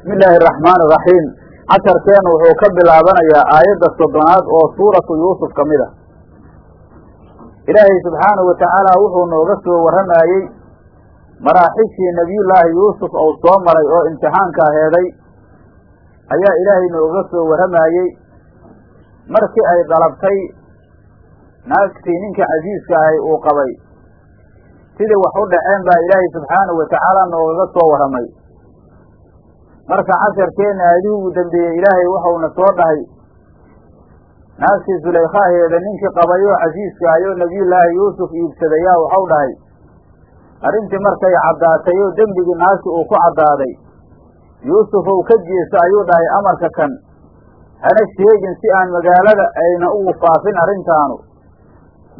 bismi illaahi araxmaani iraxiim casharkeenu wuxuu ka bilaabanayaa aayadda soddonaad oo suuratu yuusuf ka mid ah. Ilaahay subxaanahu watacaala wuxuu nooga soo warramayey maraaxishii nebiyullaahi yuusuf uu soo maray oo imtixaanka aheeday ayaa ilaahay nooga soo warramayey markii ay dalabtay naagtii ninka casiiska ahay uu qabay. Sidii wax u dhaceen baa ilaahay subxaanahu watacaala noogaga soo warramay marka casharkeenna aadihii ugu dambeeyey ilaahay waxauna soo dhahay. Naagtii sulaykhaheeda ninkii qabay casiiska ahay oo nebiyullaahi yuusuf iibsaday yaa waxau dhahay arrintii markay caddaatay oo dembigii naagti uu ku caddaaday yuusufow ka jeesa ayuu dhahay amarka kan. Hana sheegin si aan magaalada ayna ugu faafin arrintaanu.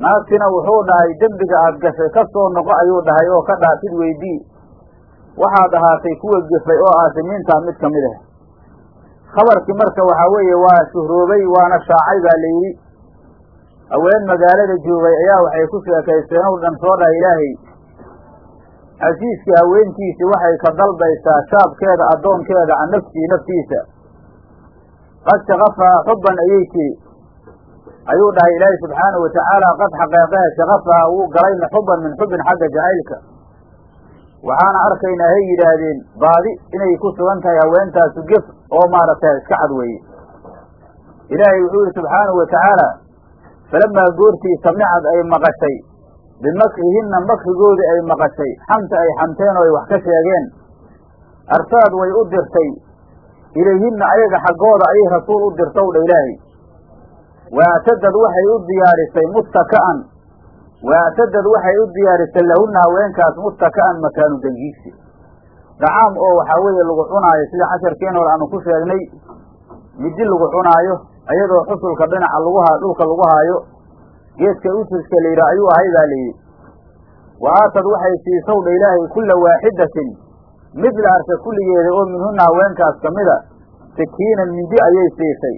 Naagtina wuxuu dhahay dembiga aad gashay ka soo noqo ayuu dhahay oo ka dhaafid weydii waxaad ahaatay kuwa gefay oo aasimiintaa mid ka mid ah. Khabarkii marka waxaa weeye waa shuhroobay waana shaacay baa la yidhi. Haween magaalada joogay ayaa waxay ku sheekaysteen ow dhan soo dhahay ilaahay. Casiiskii haweentiisii waxay ka dalbaysaa shaabkeeda addoonkeeda can nafsii naftiisa. Qad shaqafaha xubban ayay tiri ayuu dhahay ilaahay subxaanahu watacaala qad xaqeeqehe shaqafaha wuu galayna xubban min xubbin xagga jacaylka waxaana arkaynaa hay yidhaahdeen baadi inay ku sugan tahay haweentaasu gef oo maaragtay iska cad weeye. Ilaahay wuxuu yihi subxaanahu watacaala falamaa goortii samicad ay maqashay bimakrihinna makrigoodii ay maqashay xamta ay xamteen oo ay wax ka sheegeen arsaad way u dirtay ilayhinna ayaga xaggooda ayay rasuul u dirtow dha ilaahay. Waactadad waxay u diyaarisay mustaka'an waactadad waxay u diyaarisay lahunna haweenkaas mustaka'an makaanu dangiigsi dacaam oo waxaa weeye lagu cunaayo sida casharkeen hore aanu ku sheegnay midi lagu cunaayo iyadoo xusulka dhinaca lagu ha dhulka lagu haayo geedka utuska la yidhaha ayuu ahay baa layidhi wa aatad waxay siisow dha ilaahay kulla waaxidatin mid la arka kulligeeda oo minhunna haweenkaas ka mida sakiinan mindi ayay siisay.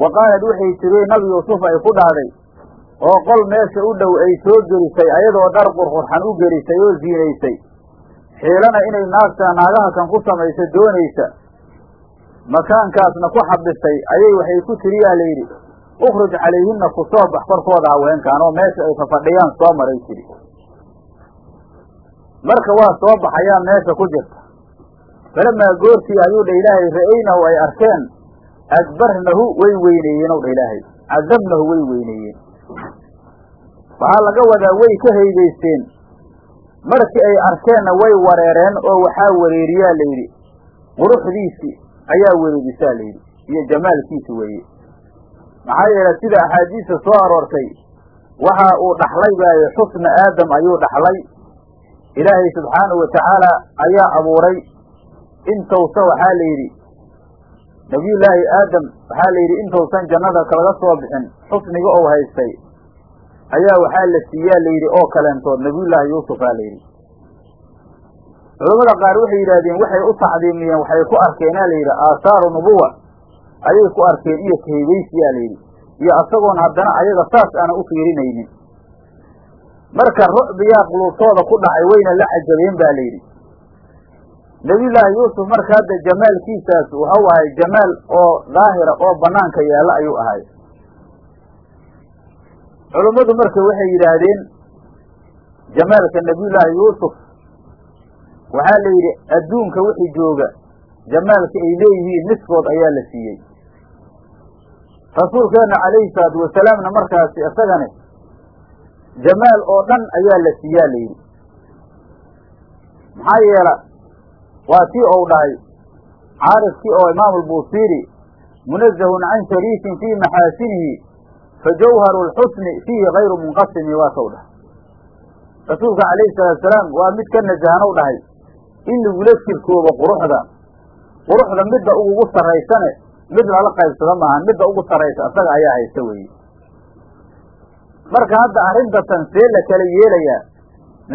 Wa qaalad waxay tiri nabi yuusuf ay ku dhahday oo qol meesha u dhow ay soo gelisay ayadoo dhar qurqurxan u gelisay oo ziinaysay. Xiilana inay naagta naagaha kan ku samaysa doonaysa. Makaankaasna ku xabisay ayay waxay ku tiri yaa layidhi ukhruj calayhinna ku soo bax korkooda haweenkaan oo meesha ay fafadhiyaan soo maray tiri. Marka waa soo baxayaa meesha ku jirta. Falamaa goortii ayuu dha ilaahay ra'aynahu ay arkeen adbarnahu way weyneeyeen ow dha ilaahay cadabnahu way weyneeyeen waxaa laga wadaa way ka haydaysteen. Markii ay arkeenna way wareereen oo waxaa wareeriyaa layidhi quruxdiisii ayaa wareerisaa layidhi iyo jamaalkiisi weeye. Maxaa yeelay sida axaadiista soo aroortay waxa uu dhaxlay baaye xusna aadam ayuu dhaxlay. Ilaahay subxaanahu watacaala ayaa abuuray. Intowsa waxaa la yidhi nabiyullaahi aadam waxaa la yidhi intowsan jannada kalaga soo bixin xusniga ou haystay ayaa waxaa la siiyaa la yidhi oo kaleentood nabiyullaahi yuusuf aa la yidhi. Culammada qaar waxay yidhahdeen waxay u tacdiimiyeen waxay ku arkeenaa la yidhi aasaaru nubuwa ayay ku arkeen iyo kahaybaysiyaa la yidhi. Iyo asagoon haddana ayaga saas aana u fiirinaynin. Marka rucbiyaa quluubtooda ku dhacay wayna la cajabeen ba la yidhi. Nebiyullaahi yuusuf marka hadda jamaalkiisaas wuxuu ahay jamaal oo daahira oo banaanka yaalla ayuu ahay culummadu marka waxay yidhaahdeen jamaalka nebiyullaahi yuusuf waxaa la yidhi adduunka wixii jooga jamaalka ay leeyihiin nisfood ayaa la siiyey. Rasuulkeenna calayhi salaatu wasalaamna markaasi isagane jamaal oo dhan ayaa la siiyaa la yidhi. Maxaa yeela waa tii ou dhahay caarifkii oo imaamu albuusiiri munazahun can shariikin fii maxaasinihi fa jawharu lxusni fiihi hayru munqasimi waa tow dhahay rasuulka calayhi salaatu salaam waa mid ka nasahanow dhahay in lagula shirkoobo quruxda quruxda midda ugugu sarraysane mid lala qaybsado maahan midda ugu sarraysa isaga ayaa haysta weeye marka hadda arrintatan see la kala yeelayaa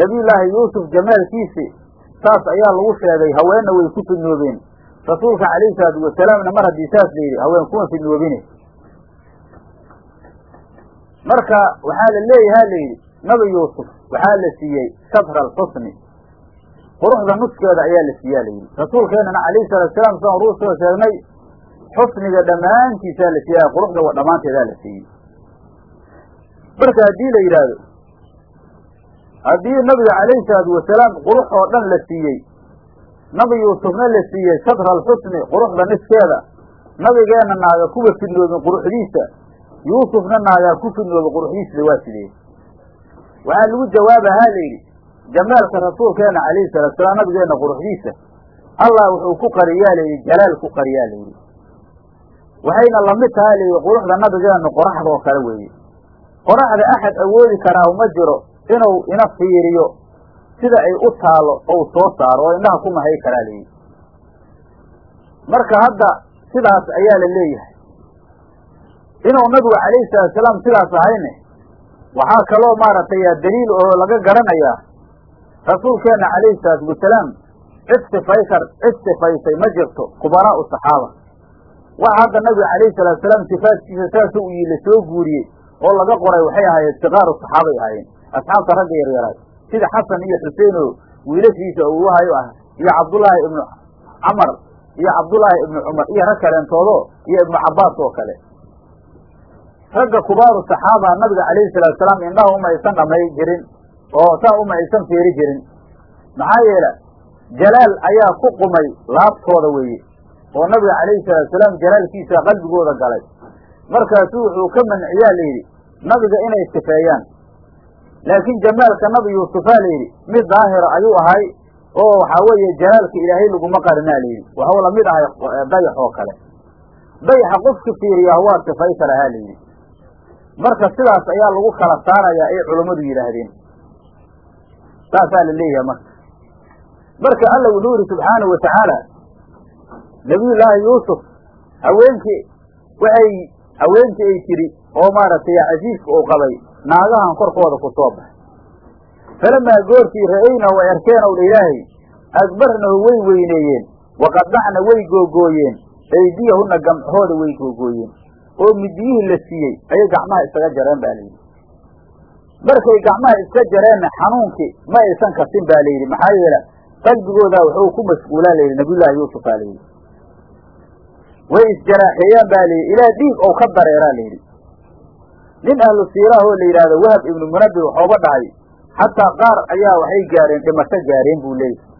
nebiyullaahi yuusuf jamaalkiisi saas ayaa lagu sheegay haweenna way ku fidnoobeen rasuulka calayhi salaatu wasalaamna mar haddii saas la yidhi haween kuma fidnoobine marka waxaa la leeyahaa la yidhi nabi yuusuf waxaa la siiyey shatra alxusni quruxda nuskeeda ayaa la siiyaa layidhi rasuulkeenana calayhi salatu salaam saan ruu soo sheegnay xusniga dhammaantiisaa la siiyaa quruxda wa dhammaanteedaa la siiyey. Marka haddii la yidhaahdo haddii nabiga calayhi salaatu wasalaam qurux oo dhan la siiyey nabi yuusufna la siiyey shatra alxusni quruxda niskeeda nabigeenna naaga kuwa fidnoobin quruxdiisa yuusufna naagaa ku fidnooba quruxdiisda waa sidee waxaa lagu jawaabahaa layidhi jamaalka rasuulkeena calayhi salatu salaam nabigeenna quruxdiisa allah wuxuu ku qariyaa layidhi jalaal ku qariyaa layidhi waxayna la mid tahay layidhi quruxda nabigeennu qoraxda oo kale weeye qoraxda axad awoodi karaa uma jiro inuu ina fiiriyo sida ay u taalo ou soo saaro oo indhaha ku mahay karaa layidhi marka hadda sidaas ayaa la leeyahay inuu nabigu calayhi salatu salaam sidaas ahayne waxaa kaloo maaragtay daliil oo laga garanayaa rasuulkeenna calayhi salaatu wasalaam cid sifay kar cid sifaysay ma jirto kubaraa'u saxaaba. Waxa hadda nabiga calayhi salatu salaam sifaadkiisa saasa u yii la soo guuriyey oo laga qoray waxay ahaayeen sikaaru saxaabay ahaayeen. Asxaabta ragga yaryaraay sida xasan iyo xusein oo wiilashiisa uu hayo ah iyo cabdullaahi ibnu camar iyo cabdullaahi ibnu cumar iyo rag kaleentoodo iyo ibnu cabbaas oo kale ragga kubaaru saxaaba nabiga calayhi salaatu salaam indhaha uma aysan dhamay jirin oo saa uma aysan fiiri jirin. Maxaa yeele jalaal ayaa ku qumay laabtooda weeye oo nabiga calayhi salaatu salaam jalaalkiisa qalbigooda galay. Markaasuu wuxuu ka manciyaa layidhi nabiga inay sifeeyaan. Laakiin jamaalka nabi yuusufaa layidhi mid daahira ayuu ahay oo waxaa weeye jalaalka ilaahay laguma qarinaa layidhi waxuu la mid ahay dayax oo kale. Dayaxa qofka fiiriyaa waa sifay kalahaa layidhi marka sidaas ayaa lagu kala saarayaa ay culammadu yidhaahdeen. Saasaa la leeyahay marka. Marka alla wuxuu yidhi subxaanahu watacaala nabiyullaahi yuusuf haweenkii waxay haweenkii ay tiri oo maaragtay casiiska uu qabay naagahan korkooda ku soo baxay. Falamaa goortii ra'aynahu ay arkeen ow dha ilaahay akbarnahu way weyneeyeen waqadacna way googooyeen aydiyahunna gamcahooda way googooyeen oo midiyihii la siiyey ayay gacmaha isaga jareen ba layidhi markay gacmaha iska jareenna xanuunkii ma aysan kasin ba layidhi maxaa yeele qalbigoodaa wuxuu ku mashquulaa layidhi nabiyullaahi yuusuf aa layidhi way isjaraaxeeyaan ba layidhi ilaa dhiig ou ka dareeraa layidhi nin ahlu siiraah oo la yidhaahdo wahab ibnu munabir waxooba dhahay xataa qaar ayaa waxay gaareen dhimasho gaareen buu leeyahy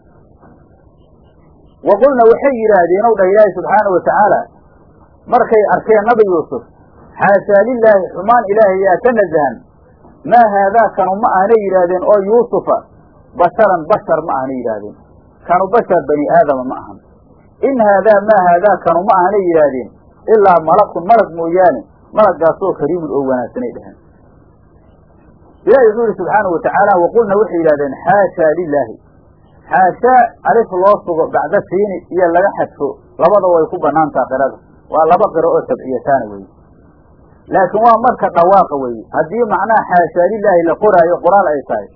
wa qulna waxay yidhaahdeen ow dhah ilaahi subxaana wa tacaala markay arkeen nabi yuusuf xaashaa lilaahi xumaan ilaahay yaa ka nasahan maa haadaa kanu ma ahna yidhaahdeen oo yuusufa basharan bashar ma ahna yidhaahdeen. Kanu bashar bani aadama ma ahan. In haadaa maa haadaa kanu ma ahna yidhaahdeen. Ilaa malakun malag mooyaane malaggaasoo kariimun oo wanaagsanay dheheen ilahi wuxuu yihi subxaana wa tacaala waqulna waxay yidhahdeen xaashaa lilaahi xaashaa alif loo sugo bacda siini iyo laga xadfo labada way ku banaantaa qirada waa laba qiro oo sabciyataana weeye. Laakiin waa marka dhawaaqa weeye. Haddii macnaha xaashaa lilaahi la qoraayo qoraal ay tahay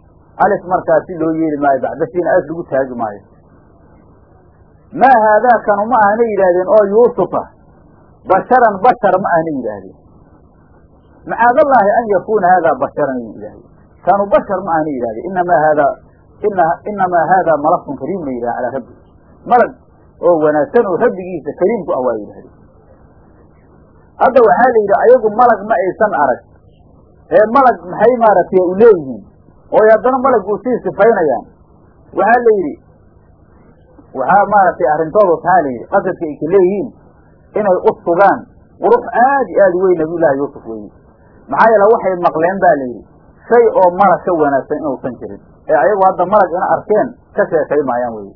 alif markaasi loo yeeli maayo bacda siini alif lagu taagi maayo. Maa haadaa kanu ma ahna yidhaahdeen oo yuusufa basharan bashar ma ahna yidhaahdeen. Macaadallaahi an yakuuna haadaa basharan ayuu yidhahdeen kanu bashar ma ahna yidhahdeen inamaa haadaa ina inamaa haadaa malakun kariim la yidhaha calaa rabbi malag oo wanaagsan oo rabbigiisa kariim ku ah waa yidhahdeen hadda waxaa la yidhi ayagu malag ma aysan arag. Ee malag maxay maaragtay u leeyihiin? Oo haddana malag uu sii sifaynayaan. Waxaa la yidhi waxaa maaragtay arrintoodu tahaa la yidhi qasadka ay ka leeyihiin inay u sugaan qurux aad iyo aad weyn nabiyullaahi yuusuf weeye maxaa yeele waxay maqleen ba la yidhi shay oo malag ka wanaagsan inuusan jirin. Ee ayagu hadda malag ina arkeen ka sheekay maayaan weye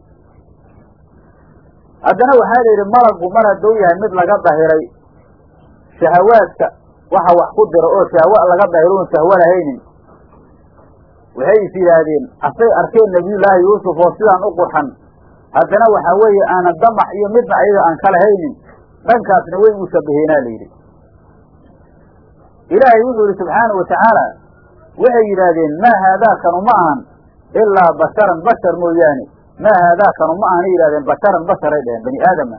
haddana waxaa la yidhi malaggu mar hadduu yahay mid laga dahiray shahawaadka waxa wax ku dira oo shahwa laga oon shahwo lahaynin. Waxay is yidhaahdeen asay arkeen nabiyullaahi yuusuf oo sidaan u qurxan. Haddana waxaa weeye aanan damac iyo midna ayaga aan ka lahaynin dhankaasna way u shabaheenaa la yidhi. Ilaahay wuxuu yihi subxaana wa tacaala waxay yidhaahdeen maa haadaakanu ma ahan ilaa basharan bashar mooyaane. Maa haadaakanu ma ahana yidhahdeen basharan basharay dheheen bani aadama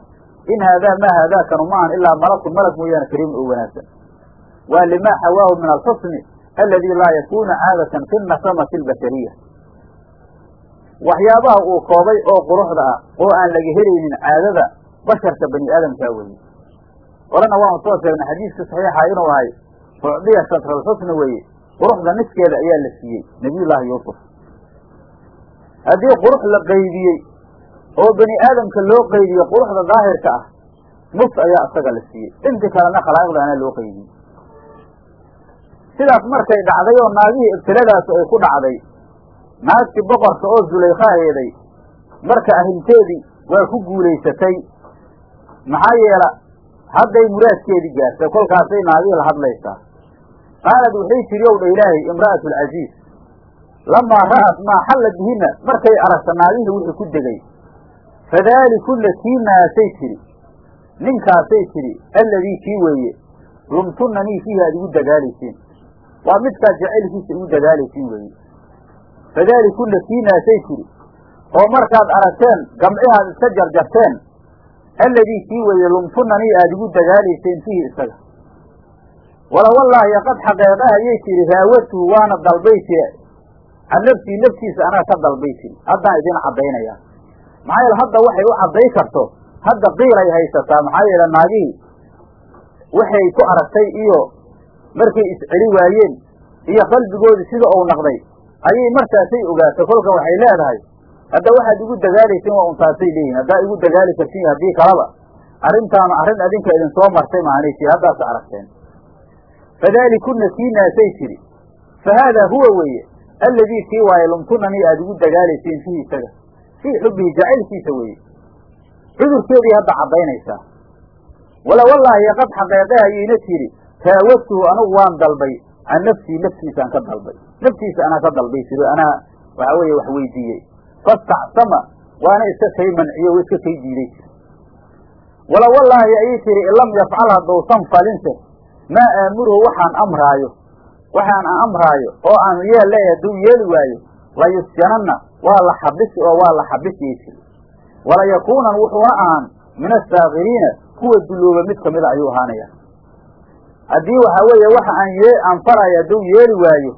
in haadaa maa haadaakanu ma ahan ilaa malakun malag mooyaane kariimun oo wanaagsan waa limaa xawaahu min alxusni aladi laa yakunu caadatan fi nasamati albashariya waxyaabaha uu koobay oo quruxda ah oo aan laga helaynin caadada basharka bani aadamkaa weeye horena waanu soo sheegnay xadiiska saxiixa inuu ahay ucdiya satralxusni weeye quruxda niskeeda ayaa la siiyey nabiyullaahi yuusuf haddii qurux la qaydiyey oo bani aadamka loo qaydiye quruxda daahirka ah nus ayaa isaga la siiyey. Inti kalena khalaa'iqdaana loo qaydiyey sidaas markay dhacday oo naagihii ibtiladaas ay ku dhacday naagtii boqorka oo zulaykha eeday marka arrinteedii waa ku guulaysatay. Maxaa yeela hadday muraadkeedii gaartay kolkaasay naagihii la hadlaysaa. Qaalad waxay tidhi ow dha ilaahay imra'atu alcaziiz lamaa ra'at maa xalla bihinna. Markay aragta naagihii wixii ku degay fadaalikuna kii naasay tidhi ninkaasay tidhi alladii kii weeye lumtunanii fiihi aad igu dagaalaysiin waa midkaad jacaylkiisa igu dagaalaysiin weeye fadaalikuna kii naasay tidhi oo markaad aragteen gamcihaad iska jarjarteen alladii kii weeye lumtunanii aad igu dagaalayseen fiihi isaga wala wallaahi qad xaqeeqaha ayay tidhi raawatuhu waana dalbay tiri can nafsii naftiisa anaa ka dalbay tiri haddaan idin caddaynayaa maxaa yeele hadda waxay u cadday karto. Hadda qiilay haysataa maxaa yeele naagihii waxay ku aragtay iyo markay isceli waayeen iyo qalbigoodii sida uu naqday. Ayay markaasay ogaatay kolka waxay leedahay. Hadda waxaad igu dagaalaysiin waa untaasay leeyihiin haddaa igu dagaali kartiin haddii kalaba. Arrintaanu arrin adinka idin soo martay maanay tiri haddaasa aragteen. Fadaalikuna kii naasay tiri fa haadaa huwa weeye alladii kii waaye lumtunanii aada igu dagaalaysiin fihi isaga fii xubbihi jacaylkiisa weeye. Cudurkeedii hadda caddaynaysaa wala wallaahi qad xaqeeqe ayayna tidhi taawagtuhu anugu waan dalbay can nafsii naftiisaan ka dalbay naftiisa anaa ka dalbay tiri anaa waxaa weeye wax weydiiyey. Fastacsama waana iska kay manciyo o iska kay diiday. Tiri wala wallaahi ayay tihi in lam yafcal haddousan falinse maa aamuruhu waxaan amraayo waxaan aan amraayo oo aan yeel leeyahay hadduu yeeli waayo layusjananna waa la xabisi oo waa la xabisiyey tiri walayakuunan wuxuuna ahaan min asaakiriina kuwa dulooba mid kamida ayuu ahaanaya haddii waxaa weeye waxa aan yee aan farayo hadduu yeeli waayo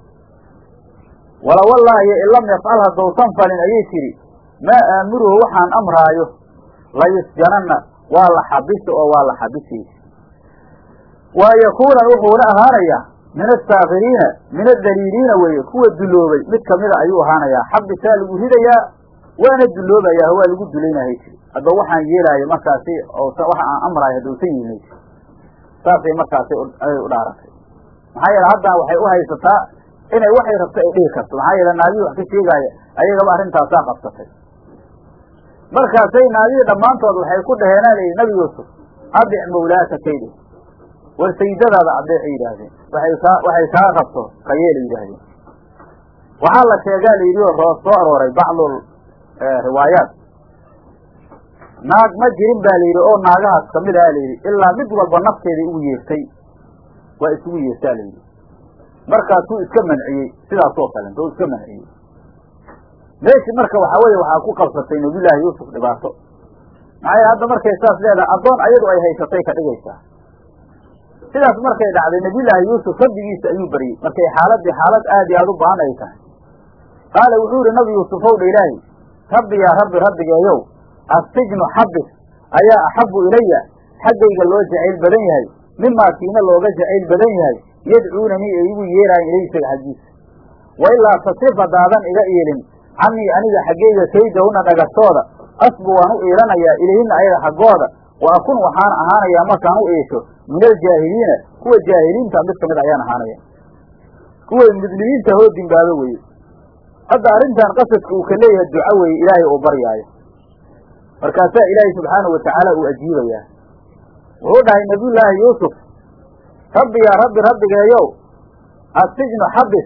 wala wallaahi in lam yafcal haddousan falin ayay tidhi maa aamuruhu waxaan amraayo layusjananna waa la xabisi oo waa la xabisiyey wa yakuunan wuxuuna ahaanayaa min asaakiriina min adaliiliina weeye kuwa duloobay mid kamida ayuu ahaanayaa xabisaa lagu ridayaa waana duloobayaa waa lagu dulaynahay tiri hadda waxaan yeelaayo markaasi waxa aan amraayo haddousan yeelnay tiri saasay markaasi ay u dhaaratay maxaa yeele haddana waxay u haysataa inay waxay rabto ay dhihi karto maxaa yeele naagihii wax ka sheegaaya ayagaba arrintaasaa qabsatay markaasay naagihii dhammaantood waxay ku dhaheenaa nabi yuusuf adic mawlaaka kaydi war sayidadaada adeecay yidhaahdeen. Waxay kaa qabto kayeelay yidhaahdeen. Waxaa la sheegaa layidhi oo roo soo arooray bacdul riwaayaat naag ma jirin ba layidhi oo naagahaas ka mid aha layidhi ilaa mid walba nafteedai ugu yeertay waa isugu yeertaa layidhi markaasuu iska manciyey sidaasoo kalenta oo iska manciyey. Meeshii marka waxaa weeye waxaa ku qabsatay nabiyullaahi yuusuf dhibaato. Maxaa yeele hadda markay saas leedahay addoon ayadu ay haysatay ka dhigaysaa sidaas markay dhacday nabiyullaahi yuusuf rabbigiisa ayuu baryey markay xaaladii xaalad aad iyo aada u baan ay tahay. Qaala wuxuu yihi nabi yuusuf ow dha ilaahi rabbi yaa rabbi rabbigeeyow assijnu xabis ayaa axabu ilaya xaggayga loo jacayl badan yahay mimaa kiina looga jacayl badan yahay yadcuunanii ay igu yeeraayan ilay isaga xaggiisa wa ilaa tasrif haddaadan iga iilin canii aniga xaggeyga kaydahuna dhagartooda asbu waan u iilanayaa ilayhina ayaga xaggooda wa akun waxaan ahaanayaa markaan u iisho min aljaahiliina kuwa jaahiliinta mid ka mid ayaan ahaanaya kuway mudliyiinta hoo dimbaabo weye hadda arrintan qasadka uu ka leeyahay duco weeye ilaahay uu baryaayo markaasaa ilaahay subxaanahu watacaala uu ajiibayaa. Wuxuu dhahay nabiyullaahi yuusuf rabbi yaa rabbi rabbigeeyow assijnu xabis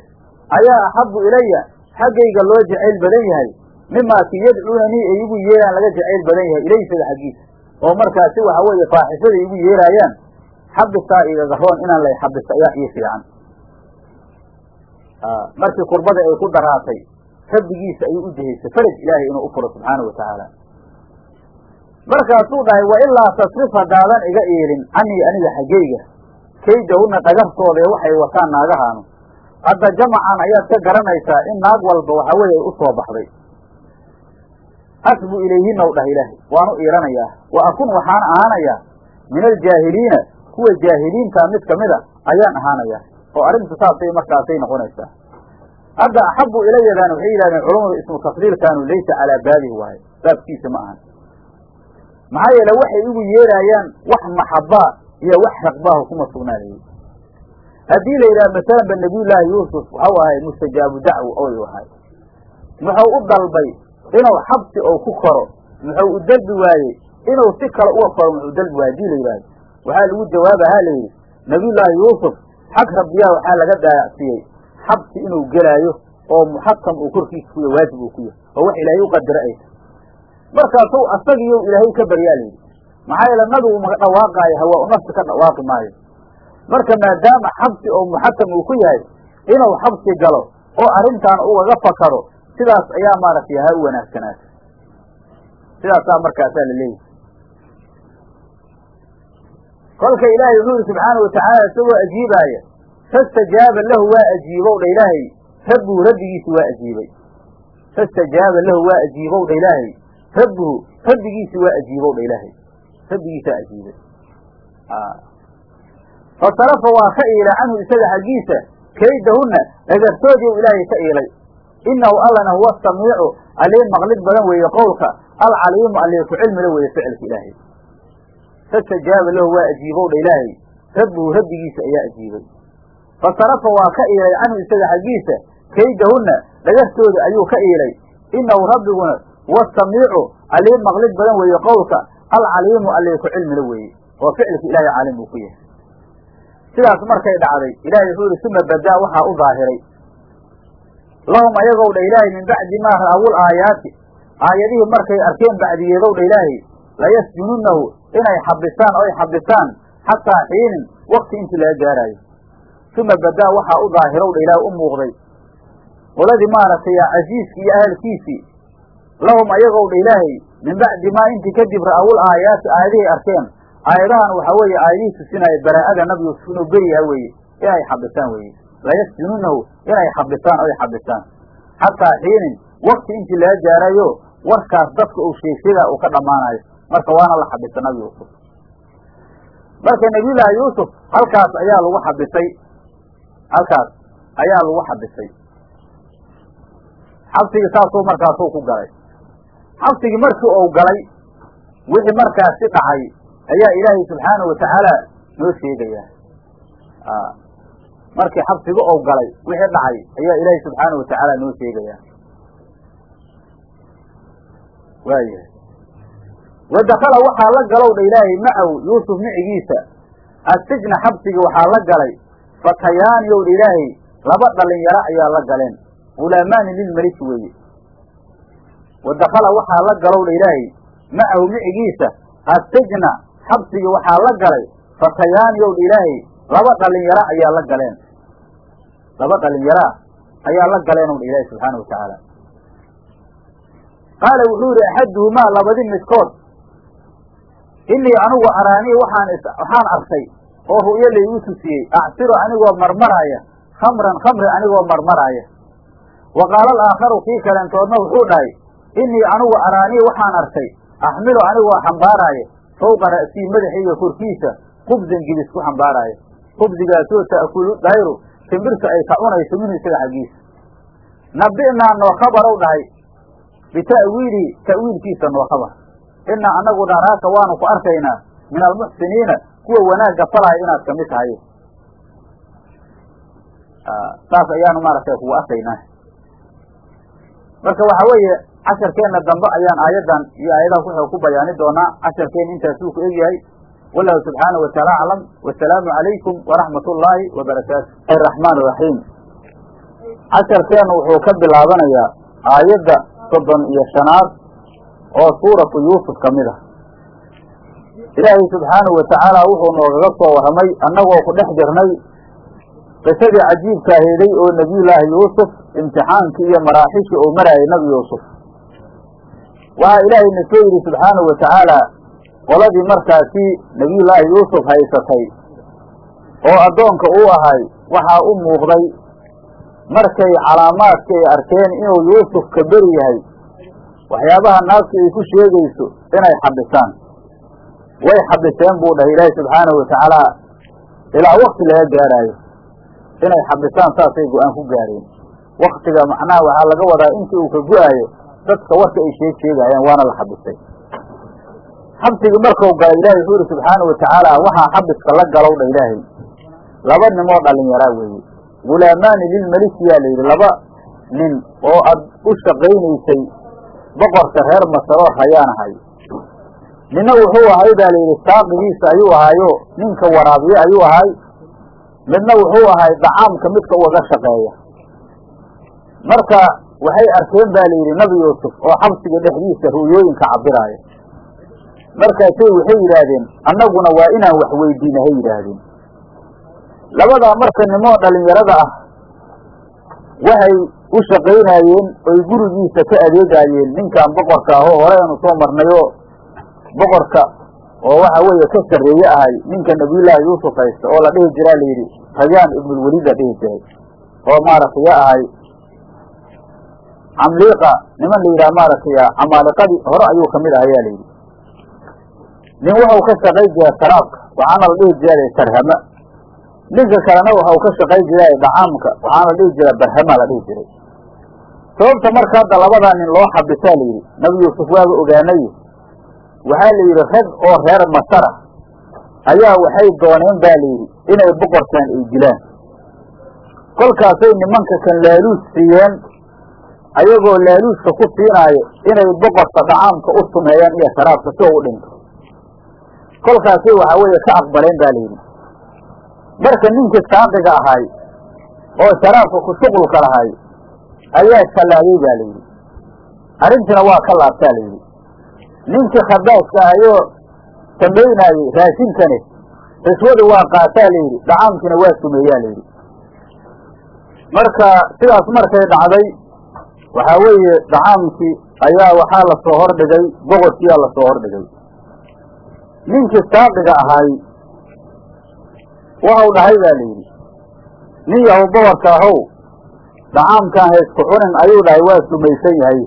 ayaa axabu ilaya xaggayga loo jacayl badan yahay mimaa kii yadcuunanii ay igu yeeraan laga jacayl badan yahay ilaysaga xaggiisa oo markaasi waxa weeye faaxishada igu yeeraayaan xabistaa igaga roon inaan lay xabisto ayaa ii fiican. Markii kurbada ay ku daraatay rabbigiisa ayuu u jihaystay faraj ilaahay inuu u furo subxaana wa tacaala. Markaasuu dhahay wa ilaa tasrif haddaadan iga iilin canii aniga xaggeyga. Kaydahuna dhagartooda ee waxay wataan naagahaanu. Hadda jamacan ayaad ka garanaysaa in naag walba waxa weeye ay u soo baxday. Asbu ilayhina w dhah ilaahay waanu iilanayaa wa akun waxaan ahaanayaa min aljaahiliina kuwa jaahiliintaa mid kamida ayaan ahaanayaa oo arrintu saasay markaasay noqonaysaa hadda axabu ilayadaan waxay yidhahdeen culammadu ismu tafdiilkaanu laysa calaa baabihi waaye baabkiisa ma ahan. Maxaa yeele waxay igu yeeraayaan wax maxabaa iyo wax raqbaahu kuma sugnaanayey haddii la yidhaha masalanba nabiyullaahi yuusuf waxau ahay mustajaabu dacwo oy ahay. Muxuu u dalbay inuu xabsi ou ku koro muxuu u dalbi waayey inuu si kale uga koro muxuu dalbi waayey haddii la yidhahdo waxaa lagu jawaaba ha la yidhi nabiyullaahi yuusuf xag rabbiyaa waxaa laga daayacsiiyey xabsi inuu gelaayo oo muxakam uu korkiisa ku yahy waajib uu ku yahay oo wax ilaahay u qadaro ay markaasuu asagiiyo ilaahay ka baryaa la yidhi. Maxaa yeele nabigu maga dhawaaqaayo hawaa u nafsi ka dhawaaqi maayo. Marka maadaama xabsi oo muxakam uu ku yahay inuu xabsi galo oo arrintaan ugaga fakaro sidaas ayaa maaragtay ha u wanaagsanaata sidaasaa markaasaa la leeyahay kolka ilaahay wuxuu yihi subxaana watacaala isagoo ajiibaaya fastajaaba lahu waa ajiibow dha ilaahay. Rabbuhu rabbigiisi waa ajiibay. Fastajaaba lahu waa ajiibow dha ilaahay. Rabbuhu rabbigiisi waa ajiibow dha ilaahay. Rabbigiisaa ajiibay. Fasarafa waa ka iilay canhu isaga xaggiisa kaydahunna dhagartoodiiu ilaahay ka iilay. Inahu allana huwa samiicu alii maqlid badan weeye qowlka. Alcaliimu alii ku cilmila weeye ficilka ilaahay fastajaaba lahu waa ajiibow dha ilaahay rabbuhu rabbigiisa ayaa ajiibay. Fasarafa waa ka iilay canhu isaga xaggiisa kaydahunna dhagartooda ayuu ka iilay inahu rabbiguna huwa samiicu alii maqlid badan weeye qowlka alcaliimu alii ku cilmila weeye oo ficilka ilaahay caalim uu ku yahay. Sidaas markay dhacday ilaahay wuxuu yihi suma badaa waxaa u daahiray lahum ayagow dha ilaahay min bacdi maa ra'awul aayaati. Aayadihii markay arkeen bacdigeedow dha ilaahay layasjununahu inay xabisaan oy xabisaan xataa xiinin wakti intii laga gaaraayo suma badaa waxaa u daahirow dha ilaahay u muuqday. Qoladii maaragtay casiiskii iyo ahalkiisii lahum ayagow dha ilaahay min bacdi maa intii kadib ra'awul aayaati aayadihay arkeen. Aayadahan waxaa weeye aayadihii tusinaya baraa'ada nabi yuusuf inuu beriyaha weeye inay xabisaan weeye. Layasjununahu inay xabisaan oy xabisaan xataa xiinin wakti intii laga gaarayo warkaas dadka uu sheegsheegaa uu ka dhammaanayo marka waana la xabisa nabi yuusuf. Marka nabiyullaahi yuusuf halkaas ayaa lagu xabisay. Halkaas ayaa lagu xabisay. Xabsigii saasuu markaasuu ku galay. Xabsigii markii uu galay wixii markaasi dhacay ayaa ilaahay subxaanahu watacaala noo sheegaya. Markii xabsiga ou galay wixii dhacay ayaa ilaahay subxaanahu watacaala noo sheegaya. Waayahay wadakala waxaa la galow dha ilaahay macahu yuusuf micigiisa assijna xabsigii waxaa la galay fatayaani ow dha ilaahay laba dhalinyaro ayaa la galeen gulaamaani lilmeliki weeye wadakala waxaa la galow dha ilaahay macahu micigiisa assijna xabsigii waxaa la galay fatayaani ow dha ilaahay laba dhalinyaro ayaa la galeen laba dhalinyaraa ayaa la galeen ow dha ilaahay subxaana watacaala qaala wuxuu yihi axaduhumaa labadi midkood inii anigu araanii waxaan arkay oo ru'yo laygu tusiyey. Acsiru anigoo marmaraaya khamran khamri anigoo marmaraaya wa qaala alaakharu kii kaleentoodna wuxuu dhahay inii anigu araanii waxaan arkay axmilu anigoo xambaaraaya fawqa ra'sii madaxayga korkiisa khubsan gibis ku xambaaraaya khubsigaasoo ta'kulu dayru shimbirta ay ka cunayso minhu isaga xaggiisa. Nabi'naa noo khabarow dhahay bita'wiilihi ta'wiilkiisa noo khabar inaa anagu dharaaka waanu ku arkaynaa min almuxsiniina kuwa wanaagga falaya inaad ka mid tahay. Saas ayaanu maaragtay kugu arkaynaa. Marka waxa weeye casharkeenna dambe ayaan aayaddan iyo aayadaha kuxoo ku bayaani doonaa. Casharkeenna intaasuu ku egyahay. Wallahu subxaanahu wataala aclam wasalaamu calaykum waraxmat ullaahi wabarakaatu araxmaan raxiim casharkeenna wuxuu ka bilaabanayaa aayadda soddon iyo shanaad oo suuratu yuusuf ka mid ah. Ilaahay subxaanahu watacaala wuxuu noogaga soo warramay annagoo ku dhex jirnay qisadii cajiibka aheeday oo nebiyullaahi yuusuf imtixaankii iyo maraaxishii uu maraayay nebi yuusuf. Waxaa ilaahay na soo yidhi subxaanahu watacaala qoladii markaasi nebiyullaahi yuusuf haysatay oo addoonka uu ahay waxaa u muuqday markay calaamaadka ay arkeen inuu yuusuf ka beri yahay waxyaabaha naagtu ay ku sheegayso inay xabisaan. Way xabiseen buu dhahay ilaahi subxaanahu watacaala ilaa wakti laga gaaraayo inay xabisaan saasay go'aan ku gaareen. Waktiga macnaha waxaa laga wadaa intii uu ka go'aayo dadka warka ay sheeg sheegaayaan waana la xabisay. Xabsigii markau galay ilaahay wuxuu yihi subxaana watacaala waxaa xabiska la galow dha ilaahay. Laba nimoo dhalinyaraa weeye. Gulaamaani lilmeliki yaa layidhi laba nin oo aad u shaqaynaysay boqorka reer masaroo hayaan ahay nina wuxuu ahay baa layidhi saaqigiisa ayuu ahaayo ninka waraabiye ayuu ahay. Midna wuxuu ahay dacaamka midka ugaga shaqeeya. Marka waxay arkeen ba layidhi nabi yuusuf oo xabsiga dhexdiisa ru'yooyinka cabiraaya markaasay waxay yidhaahdeen annaguna waa inaan wax weydiina hay yidhaahdeen. Labadaa marka nimoo dhalinyarada ah waxay u shaqaynaayeen oy gurigiisa ka adeegaayeen ninkan boqorka ah oo hore aanu soo marnayo boqorka oo waxa weeye ka sarreeye ahay ninka nabiyullaahi yuusuf haysta oo la dhihi jiraa layidhi rayaan ibnulweliid la dhihi jiray. Oo maaragtay ya ahay. Camliiqa niman la yidhaha maaragtay camaaliqadii hore ayuu ka mid ahaa yaa layidhi nin waxau ka shaqay jira sharaabka waxaana la dhihi jira sarhama ninka kalena waxau ka shaqay jira dacaamka waxaana la dhihi jira barhama la dhihi jiray sababta marka hadda labadaa nin loo xabisaa la yidhi nabi yuusuf waaba ogaanay. Waxaa la yidhi rag oo reer masara ayaa waxay dooneen ba la yidhi inay boqorkan ay dilaan kolkaasay nimanka kan laaluus siiyeen ayagoo laaluuska ku siinaayo inay boqorka dacaamka u sumeeyaan iyo sharaabka si oo u dhinto. Kolkaasay waxaa weeye ka aqbaleen ba la yidhi. Marka ninkii saaqiga ahay oo sharaabka ku shuqulka lahay ayaa shallaayey ba la yidhi. Arrintiina waa ka laabtaa la yidhi. Ninkii khadaaska ahayoo samaynaayey raashinkani riswada waa qaataa la yidhi. Dacaamkiina waa sumeeyaa la yidhi. Marka sidaas markay dhacday waxaa weeye dacaamkii ayaa waxaa la soo hordhigay boqorkiiyaa la soo hordhigay ninkii saaqiga ahay waxau dhahay baa la yidhi. Nin yahow boqorka ahow dacaamkaan haysku cunin ayuu dhahay waa sumaysan yahay.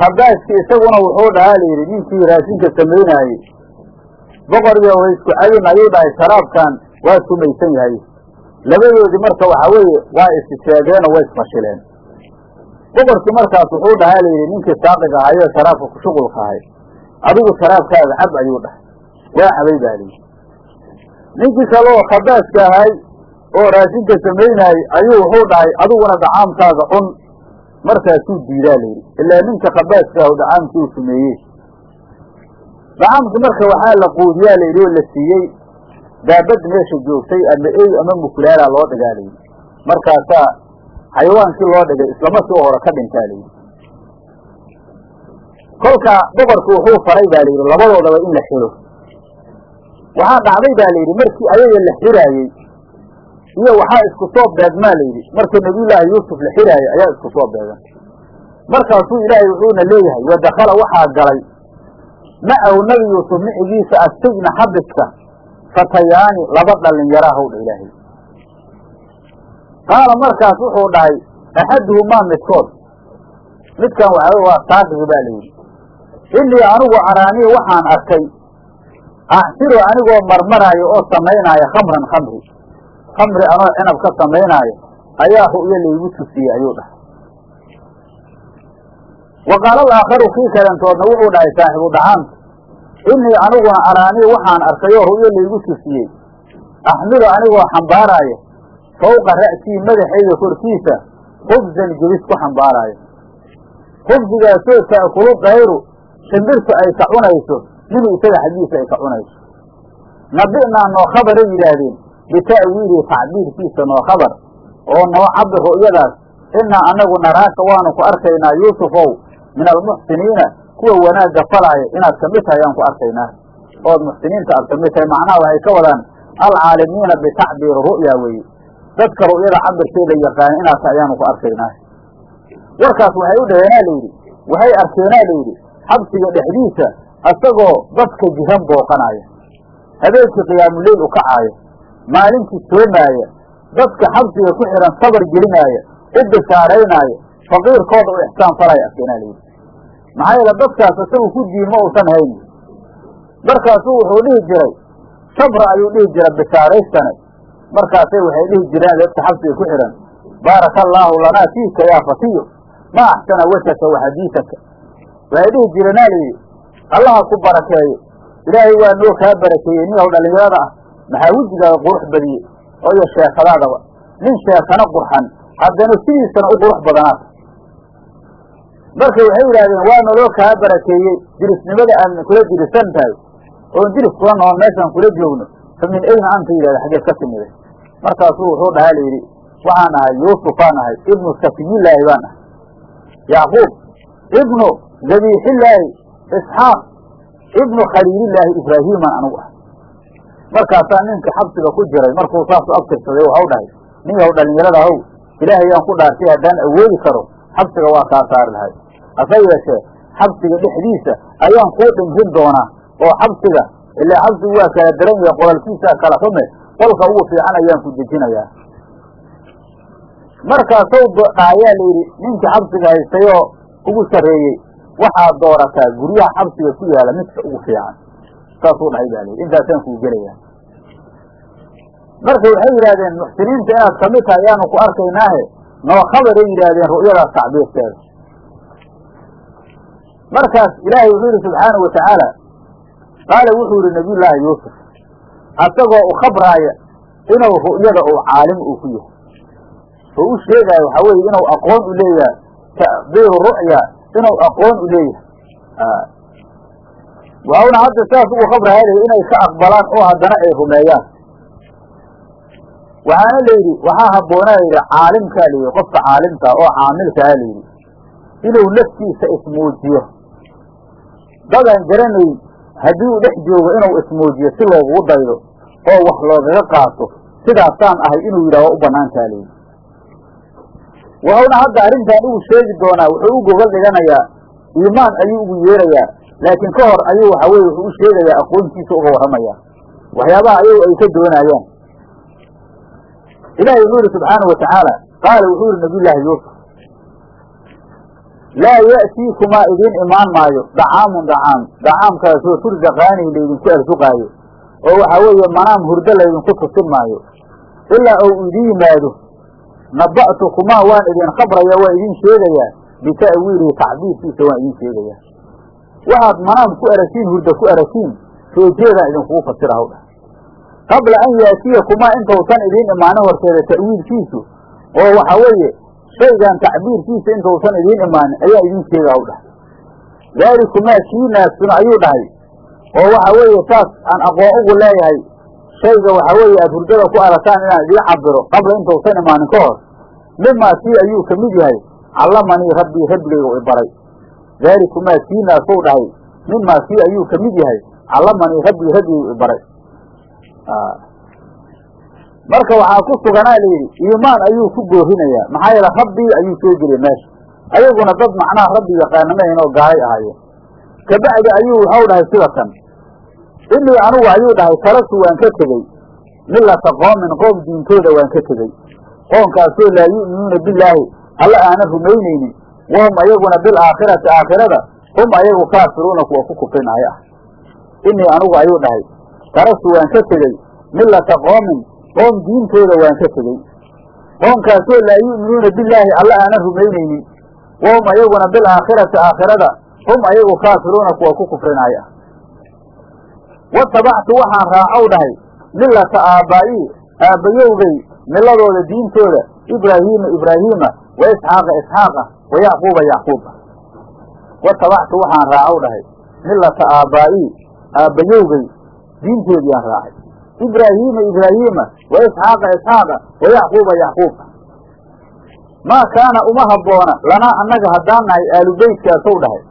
Khadaaskii isaguna wuxuu dhahaa layidhi ninkii raashinka samaynaayey. Boqorgii haysku cabin ayuu dhahay sharaabkan waa sumaysan yahay. Labadoodii marka waxaa weeye waa issheegeenoo way isfashileen boqorkii markaas wuxuu dhahaa layidhi ninkii saaqiga ahayoo sharaabka ku shuqulka ahay adigu sharaabkaaga cab ayuu dhahay. Waa cabay baa layidhi ninkii kale oo khadaaska ahay oo raashinka samaynaayey ayuu wuxuu dhahay adiguna dacaamkaaga cun markaasuu diidaa layidhi ilaa ninka khadaaska ah dacaamkii uu sameeyey. Dacaamkii marka waxaa la quudiyaa layidhi oo la siiyey daabad meesha joogtay ama ey ama mukulaalaa loo dhigaa layidhi markaasaa xayawaankii loo dhigay islama soo hore ka dhintaa layidhi kolka boqorku wuxuu faray baa layidhi labadoodaba in la xiro. Waxaa dhacday baa layidhi markii ayaga la xiraayey iyo waxaa isku soo beegmaa layidhi markii nabiyullaahi yuusuf la xiraayey ayaa isku soo beegan markaasuu ilaahay wuxuuna leeyahay wadakala waxaa galay macahu nabi yuusuf micigiisa assijna xabiska fatayaani laba dhallinyara hawdha ilaahay. Qaala markaas wuxuu dhahay axaduhumaa midkood? Midkan waxaa waa saaqigi baa layidhi innii anigu araanii waxaan arkay acsiru anigoo marmaraayo oo samaynaayo khamran khamri khamri anoo cinab ka samaynaayo ayaa ru'yo laygu tusiyey ayuu dhahay. Wa qaala alaakharu kii kalentoodna wuxuu dhahay saaxibu dhacaamka innii aniguna araanii waxaan arkay oo ru'yo laygu tusiyey axmilu anigoo xambaaraayo fawqa ra'sii madaxayga korkiisa khubsan jebis ku xambaaraayo. Khubsigaasoo ta'kulu dayru shimbirtu ay ka cunayso minhu isaga xaggiisa ay ka cunayso. Nabi'naa noo khabaray yidhaahdeen bita'wiili tacbiirkiisa noo khabar oo noo cabir ru'yadaas innaa annagu naraaka waanu ku arkaynaa yuusufow min almuxsiniina kuwa wanaagga falaaya inaad ka mid tahay aan ku arkaynaa ood muxsiniinta aad ka mid tahay macnaha waxay ka wadaan alcaalimiina bitacbiiri ru'ya weeye dadka ru'yada cabirkeeda yaqaana inaad tahay ayaanu ku arkaynaa warkaas waxay u dhaheenaa layidhi waxay arkeenaa layidhi xabsiga dhexdiisa isagoo dadka jiran booqanaya habeenkii qiyaamuleyl u kacaaya maalintii soomaaya dadka xabsiga ku xihan sabar gelinaaya u bishaaraynaaya faqiirkooda u ixsaan falaya arkeenaa layidhi maxaa yeele dadkaas isagu ku diin ma uusan hayni markaasuu wuxuu dhihi jiray sabra ayuu dhihi jiray bishaaraystane markaasay waxay dhihi jireen dadka xabsiga ku xidhan baaraka allaahu lanaa fiika yaa fatiyo ma axsana wajhaka wa xadiisaka waxay dhihi jireenaa layidhi allaha ku barakeeyo ilaahay waa noo kaa barakeeyey nin ow dhallinyarada ah maxaa wejigaaga qurux badiyey oo iyo sheekadaadaba. Nin sheekana qurxan. Haddana sidiisana u qurux badanaata marka waxay yidhahdeen waa naloo kaa barakeeyey. Dirisnimada aan kula dirisan tahay. Oon diris kula nool meeshaan kula joogno fa min ayna anta yidhahda xaggeed ka timiday markaasuu wuxuu dhahaa layidhi waxaan ahay yuusufaan ahay ibnu safiyillaahi baan ahay. Yacquub ibnu zabiixillaahi isxaaq ibnu khaliilillaahi ibraahiiman anugu ah markaasaa ninka xabsiga ku jiray markuu saasu abtirsaday waxau dhahay nin yahow dhallinyarada how ilaahayaan ku dhaartay haddaan awoodi karo xabsiga waa kaa saari lahay. Hase yeeshee xabsiga dhexdiisa ayaan kuu dhimrin doonaa oo xabsiga ilaa xabsigu waa kala daran yahay qolalkiisaa kala xume qolka ugu fiican ayaan ku dejinayaa. Markaasow dhaayaa layidhi ninkii xabsiga haystay oo ugu sarreeyey waxaad doorataa guryaha xabsiga ku yaalla midka ugu fiican saasuu dhahay baa layidhi intaasaan kuu gelayaa marka waxay yidhahdeen muxsiniinta inaad ka mid tahay ayaanu ku arkaynaahe noo khabaray yidhaahdeen ru'yadaas tacbiirkeeda. Markaas ilaahay wuxuu yidhi subxaanahu watacaala qaala wuxuu yihi nabiyullaahi yuusuf asagoo u khabraaya inuu ru'yada uu caalim uu ku yahay. Oo u sheegaayo waxaa weeye inuu aqoon u leeyahay ta'biiru ru'ya inuu aqoon u leeyahay waxauna hadda sidaas ugu khabrahayla inay ka aqbalaan oo haddana ay rumeeyaan. Waxaana la yidhi waxaa habboonaa layidhi caalimkaa layidhi qofka caalimkaa oo caamilkaa layidhi inuu naftiisa ismuujiyo. Dadaan garanayn haddii uu dhex joogo inuu ismuujiyo si loogugu daydo oo wax loogaga qaato sidaasaan ahay inuu yidhaah waa u banaantaa layidhi waxauna hadda arrintan ugu sheegi doonaa wuxuu u gogol dhiganayaa iimaan ayuu ugu yeerayaa laakiin ka hor ayuu waxa weye wuxuu u sheegayaa aqoontiisa uga warramaya. Waxyaabaha ayagu ay ka doonayaan ilahi wuxuu yihi subxaanau watacaala qaala wuxuu yihi nabiyullaahi yuusuf laa ya'tiikumaa idiin imaan maayo dacaamun dacaam dacaamkaasoo tursaqaani laydinku arsuqaayo oo waxaa weeye manaam hurdo laydinku tusin maayo. Ilaa ou idiin yimaado naba'tukumaa waan idin khabraya waan idin sheegayaa bita'wiilihi tacbiirkiisa waan idin sheegayaa waxaad manaam ku aragtiin hurdo ku aragtiin soojeedaan idinkugu fasira hawdha qabla an yaatiyakumaa intausan idiin imaanin horteeda ta'wiilkiisu oo waxa weeye shaygan tacbiirkiisa intausan idiin imaanin ayaa idiin sheega haw dhahay daalikumaa kii naagsuna ayuu dhahay oo waxa weeye saas aan aqoon ugu leeyahay shayga waxa weeye aad hurdada ku arataan inaan idiin cabiro qabla intausan imaanin ka hor mimaa kii ayuu ka mid yahay callamanii rabbii rabbigayga i baray daalikumaa kii naasuu dhahay mimaa kii ayuu ka mid yahay callamanii rabbii rabbigayga i baray marka waxaa ku suganaa layidhi iimaan ayuu ku goorinayaa maxaa yeele rabbii ayuu soo geliyay meesha ayaguna dad macnaha rabbi yaqaana oo gaalay ahaayeen kabacdi ayuu waxau dhahay sida tan inii anugu ayuu dhahay talasu waan ka tegey millata qoomin qoom diintooda waan ka tegey qoomkaasoo laa yu'minuuna billaahi alla aanan rumaynaynin wahum ayaguna bilaakhirati aakhirada hum ayagu kaafiruuna kuwa ku kufrinaayo ah inii anugu ayuu dhahay tarasu waan ka tegey millata qoomin qoom diintooda waan ka tegey qoomkaasoo laa yu'minuuna billaahi alla aanan rumaynaynin wahum ayaguna bilaakhirati aakhirada hum ayagu kaafiruuna kuwa ku kufrinaayo ah watabactu waxaan raacow dhahay millata aabbaa'i aabbayowgay miladooda diintooda ibraahiima ibraahiima wa isxaaqa isxaaqa yacquuba yacquuba watabactu waxaan raacow dhahay. Millata aabbaa'i aabbayowgay diinteediyaan raacay. Ibraahiima ibraahiima wa isxaaqa isxaaqa wa yacquuba maa kaana uma habboona lanaa annaga haddaan nahay aalubeytkaasow dhahay.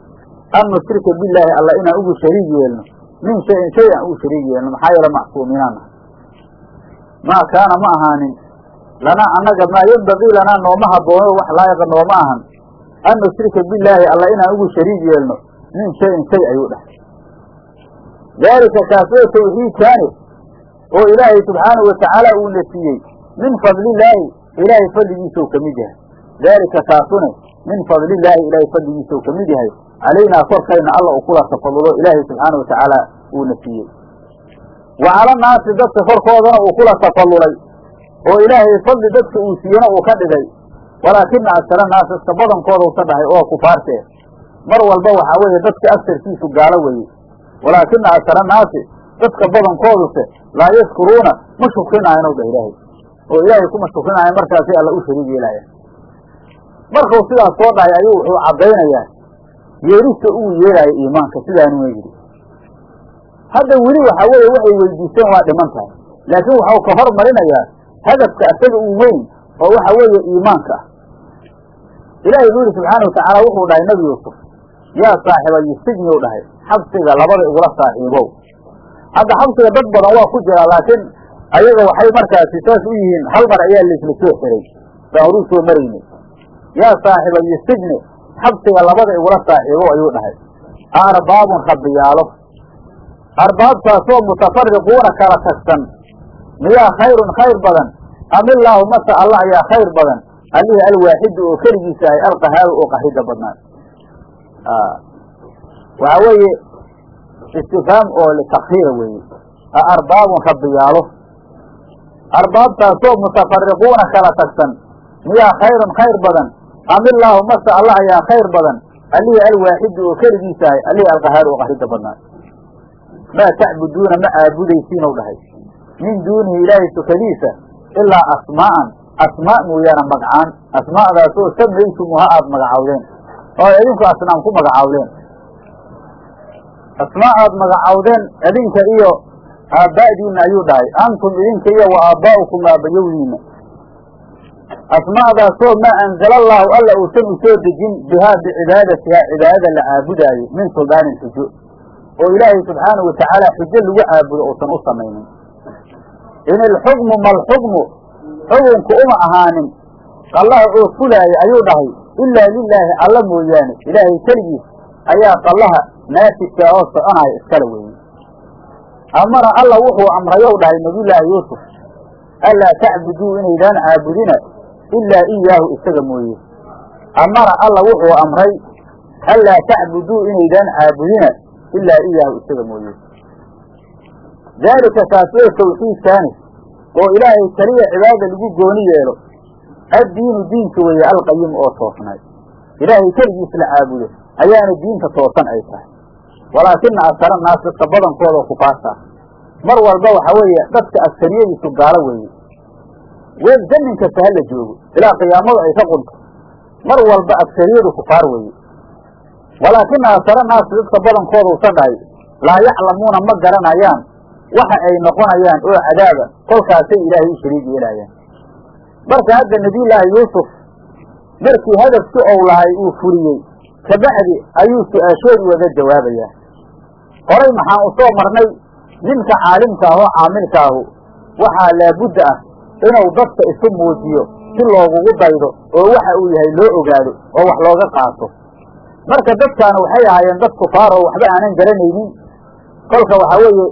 An nushrika billaahi alla inaan ugu shariig yeelno. Min shayin shay aan ugu shariig yeelno. Maxaa yeele macsuumiinaan nahay maa kaana ma ahaanin. Lanaa annaga maa yembagii lanaa nooma habboono wax laa'iqa nooma ahan an nushrika billaahi alla inaan ugu shariig yeelno min shayin shay ayuu dhahay daalika kaasoo tawxiidkaani oo ilaahay subxaanahu watacaala uuna siiyey min fadlillaahi ilaahay fadligiisau ka mid yahay daalika kaasune min fadlillaahi ilaahay fadligiisau ka mid yahay calaynaa korkayna alla uu kula tafadulo ilaahay subxaana watacaala uuna siiyey wa calannaasi dadka korkoodana uu kula tafadulay oo ilaahay fadli dadka uu siiyena uu ka dhigay walaakina agsara naas dadka badankooda usa dhahay oo kufaartee mar walba waxaa weeye dadka agsarkiisu gaalo weeye. Walaakina agsara naasi dadka badankooduse laa yashkuruuna ma shukrinaayan dha ilaahay. Oo ilaahay kuma shukrinaayan markaasay alla u shariig yeelaya markuu sidaas soo dhahay ayuu wuxuu caddaynayaa yeerista uu yeelaayo iimaanka sidaanuna yidhi. Hadda weli waxaa weeye waxay weydiisteen waa dhiman tahay. Laakiin waxau ka hormarinayaa hadafka asaga uu weyn oo waxa weeye iimaanka ah ilaahay buu yihi subxaana watacaala wuxuu dhahay nebi yuusuf. Yaa saaxiba yusijni u dhahay. Xabsiga labada igula saaxiibow. Hadda xabsiga dad badan waa ku jiraa laakiin ayaga waxay markaasi saas u yihiin hal mar ayaa laisla soo xiray. Saan horuu soo maraynay. Yaa saaxiba yusijni xabsiga labada igula saaxiibow ayuu dhahay. Arbaabun rabbiyaalo arbaabtaasoo mutafariquuna kala tagsan. Miyaa khayrun khayr badan? Amillaahu mase allah ayaa khayr badan allihii alwaaxidu oo keligiisa ahay alqahaaru oo qahrida badnaan. Waxaa weeye istifhaam oo litakhiira weeye. Arbaabun rabbiyaalo arbaabtaasoo mutafariquuna kala tagsan miyaa khayrun khayr badan? Amillaahu mase allah ayaa khayr badan? Allihii alwaaxidu oo keligiisa ahay allihii alqahaaru oo qahrida badnaan. Maa tacbuduuna ma caabudaysiinw dhahay. Min duunihi ilaahay sukadiisa ilaa asmaa'an asmaa mooyaane magcaan asmaa'daasoo samaytumuha aada magacawdeen oo idinku asnaam ku magacaawdeen. Asmaa aada magacawdeen idinka iyo aabba'diinna ayuu dhahay. Antum idinka iyo wa aabbaa'ukum aabbayowdiinna asmaa'daasoo maa anzala allaahu alla uusan u soo dejin bihaa bicibaadatihaa cibaadada la caabudaayo min suldaanin xujo oo ilaahay subxaanahu watacaala xujo lagu caabudo uusan u samaynin. In ilxukmu malxukmu xukunku uma ahaanin. Qallaha oo fulaaya ayuu dhahay ilaa lilaahi alla mooyaane ilaahay keligiis ayaa qallaha naafidka oo soconaya iskale weeye amana alla wuxuu amrayow dhahay nabiyullaahi yuusuf anlaa tacbuduu inaydaan caabudina ilaa iyaahu isaga mooye. Amara alla wuxuu amray anlaa tacbuduu inaydaan caabudina ilaa iyaahu isaga mooye. Daalika kaas oo tawxiidkaani oo ilaahay keliya cibaadada lagu gooni yeelo addiinu diinka weeye alqayim oo toosnay ilaahay keligiis la caabudo ayaana diinta toosan ay tahay. Walaakina agsara naas dadka badankooda kufaarta. Mar walba waxa weeye dadka askariyadiisu gaalo weeye. Weel zamin kasta hala joogo ilaa qiyaamadu ay ka qunto. Mar walba askariyadu kufaar weeye. Walaakina agsara naas dadka badankooda usa dhahay laa yaclamuuna ma garanayaan waxa ay noqonayaan oo cadaaba kolkaasay ilaahay u shariig yeelaayaan marka hadda nebiyullaahi yuusuf markii hadafkii ou lahay uu fuliyey kabacdi ayuu su'aashoodi waga jawaabayaa. Horay maxaan u soo marnay ninka caalimka ah oo caamilka ahu waxaa laabudda ah inuu dadka isu muujiyo si loogugu daydo oo waxa uu yahay loo ogaado oo wax looga qaato. Marka dadkaana waxay ahaayeen dad kufaar oo waxba aanan garanaynin. Kolka waxaa weeye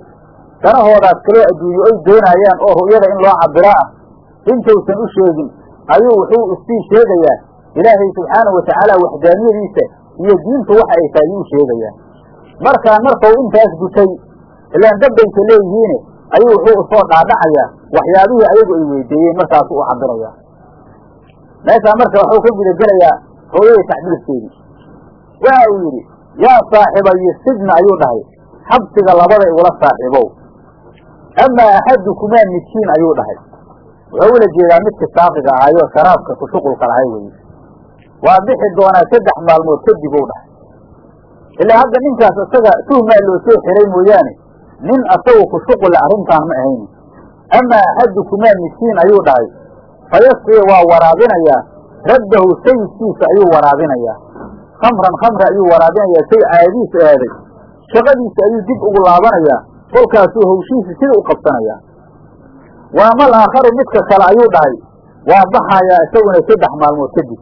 danahoodaas kaloo adduunye oy doonaayaan oo ru'yada in loo cabiro ah intaysan u sheegin ayuu wuxuu isii sheegayaa ilaahay subxaanahu watacaala waxdaaniyadiisa iyo diintu waxa ay tahay yuu sheegayaa. Markaa markau intaas gutay ilaan dabbayka leeyihiine ayuu wuxuu u soo dhaadhacayaa waxyaabihii ayagu ay weydiiyeen markaasu u cabirayaa meeshaa marka waxuu ka gudagelayaa hooyada tacbiirkeedii. Waxa uu yidhi yaa saaxibayi sijna ayuu dhahay xabsiga labada igula saaxiibow amaa axadukumaa midkiin ayuu dhahay wuxuu ula jeedaa midka saaqiga ahayoo sharaabka ku shuqulka lahay weye waa bixi doonaa saddex maalmood kadib uu dhahay ilaa hadda ninkaas isaga tuhmaa loo soo xiray mooyaane nin asagu ku shuqula arrintaan ma ahayni amaa axadukumaa midkiin ayuu dhahay fayasqii waa waraabinayaa rabbahu sayidkiisa ayuu waraabinayaa khamran khamra ayuu waraabinayaa say caadadiis aaday shaqadiisa ayuu dib ugu laabanayaa kolkaasuu hawshiisa sida u qabsanayaa waamal aakharu midka kale ayuu dhahay. Waa baxayaa isaguna saddex maalmood kadib.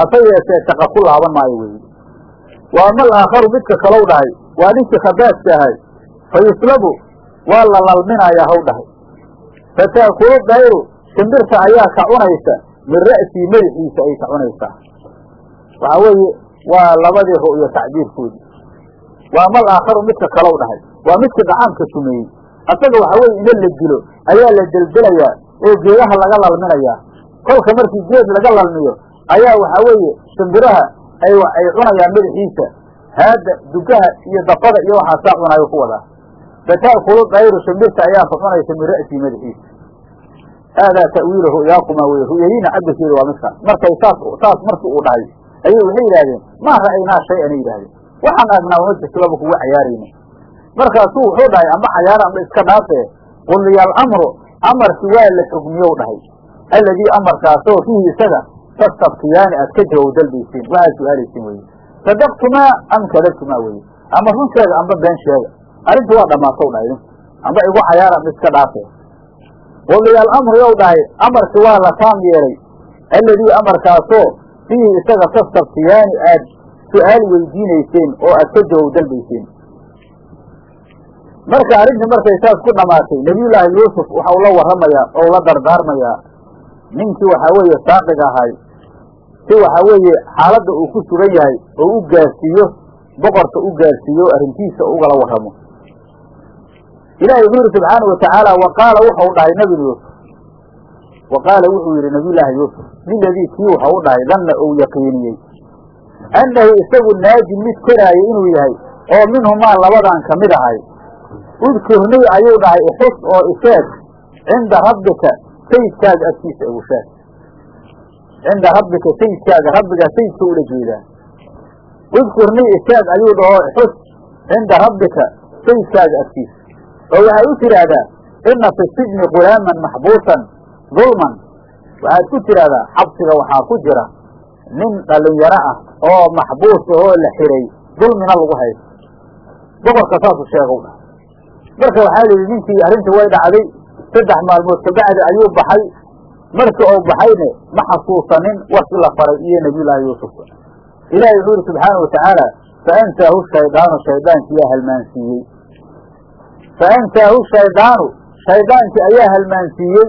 Ase yeeshee shaqa ku laaban maayo weeye waamal aakharu midka kalow dhahay. Waa ninkii khabaadka ahay. Fa yuslabu waa la lalminayaa haw dhahay. Fataakulu dayru shimbirta ayaa ka cunaysa. Min ra'sii madaxiisa ay ka cunaysaa waxaa weeye waa labadii ru'yo tacbiirkoodii. Waa mal aakharu midka kalow dhahay waa midka dacaamka sumeeyey. Asaga waxa weye ina la dilo ayaa la deldelayaa oo geedaha laga lalminayaa. Kolka markii geed laga lalmiyo ayaa waxaa weeye shimbiraha ay ay cunayaan madaxiisa. Haadda dugaha iyo dafada iyo waxaasaa cunaayo ku wadaa. Fata'kulu dayru shimbirta ayaa ku cunaysa min ra'sii madaxiisa. Haadaa ta'wiilu ru'yaakumaa weye ru'yadiina cabirkeeda waa midkaas markay saas saas markii uu dhahay ayay waxay yidhahdeen maa ra'aynaa shay? Anay yidhahdeen waxaan aragnaa uma jirto waaba kugu cayaarayna markaasuu wuxuu dhahay amba cayaara amba iska dhaafee quliya alamru. Amarki waa la xugmiyow dhahay. Alladii amarkaasoo fihi isaga tastabkiyaani aad ka jawaab dalbaysiin waxaad su'aalaysiin weye sadaqtumaa am kadabtumaa weye ama run sheega amba been sheega. Arrintu waa dhammaatow dhahay. Idinku amba igu cayaara amba iska dhaafee quliya alamru yow dhahay amarki waa la taam yeelay. Alladii amarkaasoo fiihi isaga tastabkiyaani aad su'aal weydiinayseen oo aad ka jawaab dalbayseen marka arrintii markay saas ku dhamaatay nebiyullaahi yuusuf waxau la warramayaa oo la dardaarmayaa. Ninkii waxaa weeye saaqiga ahay si waxaa weeye xaaladda uu ku sugan yahay oo u gaarsiiyo boqorka u gaarsiiyo arrintiisa ugala warramo. Ilaahay wuxuu yidhi subxaana wa tacaala wa qaala wuxau dhahay nebi yuusuf. Wa qaala wuxuu yidhi nabiyullaahi yuusuf liladii kii waxau u dhahay danna ou yaqiiniyey. Annahu isagu naajin mid koraayo inuu yahay oo minhumaa labadan ka mid ahay udkurnii ayuu dhahay ixus oo isheeg cinda rabbika sayidkaaga agtiisa igu sheeg cinda rabbika sayidkaaga rabbigaa sayidka ula jeedaa udkurnii isheeg ayuu dhaho ixus cinda rabbika sayidkaaga agtiisa oo waxaad u tidhaahdaa ina fi sijni gulaaman maxbuusan dulman waxaad ku tidhaahdaa xabsiga waxaa ku jira nin dhalinyaro ah oo maxbuus ahoo la xiray dulmina lagu haysto boqorka saasu sheegow dhahay marka waxaa la yidhi ninkii arrintii way dhacday saddex maalmood kabacdi ayuu baxay. Markii uu baxayne ma xasuusanin warkii la faray iyo nebiyullaahi yuusuf. Ilaahay wuxuu yidhi subxaana watacaala fa ansaahu shaydaanu shaydaankii yaa halmaansiiyey. Fa ansaahu shaydaanu shaydaankii ayaa halmaansiiyey.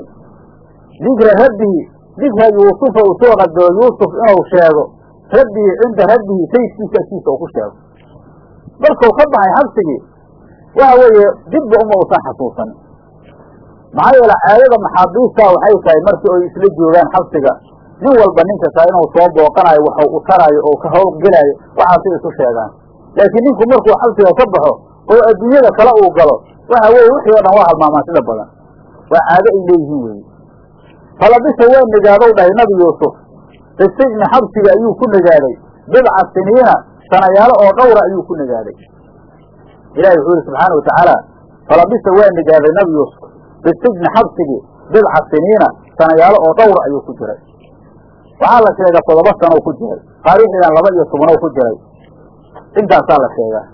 Dikra rabbihi dikra yuusufa uu soo qadaro yuusuf inuu sheego. Rabbihi cinda rabbihi sayidkiisa agtiisa uu ku sheego. Markuu ka baxay xabsigii waxa weeye dibba uma usan xasuusanin maxaa yeele caadada maxaabiistaa waxay tahay markii ay isla joogaan xabsiga nin walba nin kasta inuu soo booqanayo waxu u taraayo oo ka howlgelaayo waxaasay isu sheegaan. Laakiin ninku markuu xabsiga ka baxo oo adduunyada kale uu galo waxa weeye wixii o dhan waa halmaamaan sida badan. Waa caado ay leeyihiin weeye. Falabisa waa negaadow dhahay nabi yuusuf. Fi sijni xabsiga ayuu ku negaaday bidca siniina sanayaalo oo dhowra ayuu ku negaaday ilahi wuxuu yihi subxaana watacaala falabisa waa negaaday nabi yuusuf fi sijni xabsigii bidca siniina sanayaalo oo dhowra ayuu ku jiray. Waxaa la sheegaa toddoba sanow ku jiray taariikhdiidan laba iyo tobanow ku jiray. Intaasaa la sheegaa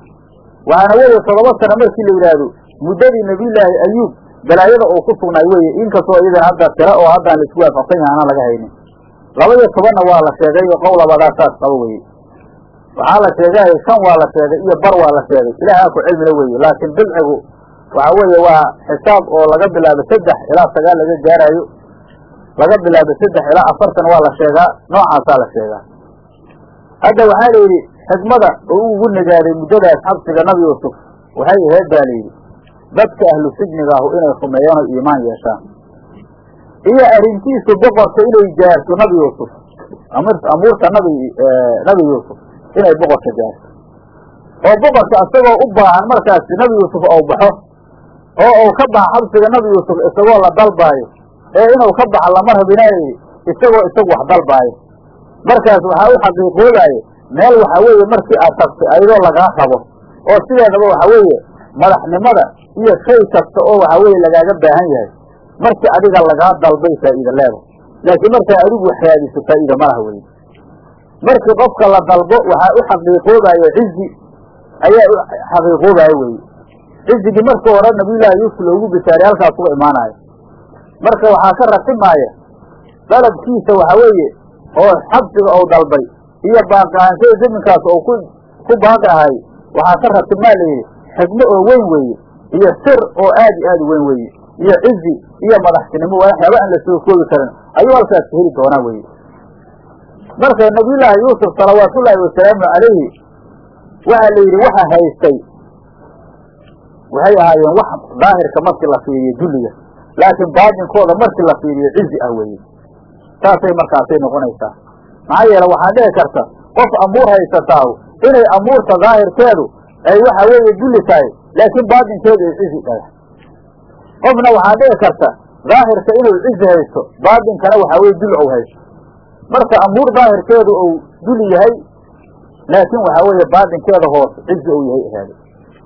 waxaana weeye toddoba sano markii la yidhaahdo muddadii nebiyullaahi ayuub balaayada uu ku sugnaay weeye inkastoo iyadan hadda tira oo haddaan la isku waafaqsan yahay aanan laga haynin. Laba iyo tobanna waa la sheegay oo qowl labadaa saas qabo weye waxaa la sheegay shan waa la sheegay iyo bar waa la sheegay. Ilaahaa ku cilmila weeye laakiin bidcigu waxa weeye waa xisaab oo laga bilaabo saddex ilaa sagaal laga gaaraayo laga bilaabo saddex ilaa afartan waa la sheegaa noocaasaa la sheegaa. Hadda waxaa la yidhi xikmada oo u ugu negaaday muddadaas xabsiga nabi yuusuf waxay ahayd baa layidhi dadka ahlu sijniga ahu inay rumeeyaan oo iimaan yeeshaan. Iyo arrintiisu boqorka inay gaarto nabi yuusuf amuurta nabi nabi yuusuf inay boqorka gaarto. Oo boqorka isagoo u baahan markaasi nabi yuusuf ou baxo oo uu ka baxa xabsiga nabi yuusuf isagoo la dalbaayo ee inuu ka baxa lama rabinay isagoo isagu wax dalbaayo. Markaas waxaa u xaqiiqoodaaye meel waxa weeye markii aad tagtay ayadoo lagaa rabo oo sideedaba waxa weeye madaxnimada iyo shay kasta oo waxa weeye lagaaga baahan yahay markii adiga lagaa dalbay faa'iida leeda laakiin markaa adigu wax faa'iida malaha weye markii qofka la dalbo waxaa u xaqiiqoobayo cizi ayaa u xaqiiqoobayo weye cizigii marka hore nabiyullaahi yuusuf loogu bisaaray halkaas uga imaanayo. Marka waxaa ka ratimaaya dalabkiisa waxa weeye oo xabsiga ou dalbay iyo baaqaansada zaminkaas oo ku ku baaqi ahay waxaa ka ratimaa layidhi xigmo oo weyn weeye iyo sir oo aad iyo aad weyn weeye iyo cizi iyo madaxtinimo waxyaaba aan la soo koobi karin. Ayuu halkaas ka heli doonaa weye marka nabiyullaahi yuusuf salawaatullaahi wasalaamu calayhi waxaa la yidhi waxa haystay. Waxay ahaayeen wax daahirka markii la fiiriyo dulliga laakiin baatinkooda markii la fiiriyo cizi ah weeye. Saasay markaasay noqonaysaa. Maxaa yeele waxaa dhici karta qof amuur haysataahu inay amuurta daahirkeedu ay waxa weeye dulli tahay laakiin baatinkeedu ay cizi dhahay qofna waxaa dhici karta daahirka inuu cizi haysto baatinkana waxaa weye dul ou haysto marka amuur daahirkeedu uu duli yahay laakiin waxaa weeye baatinkeeda hoos cizi ou yahay ahaaday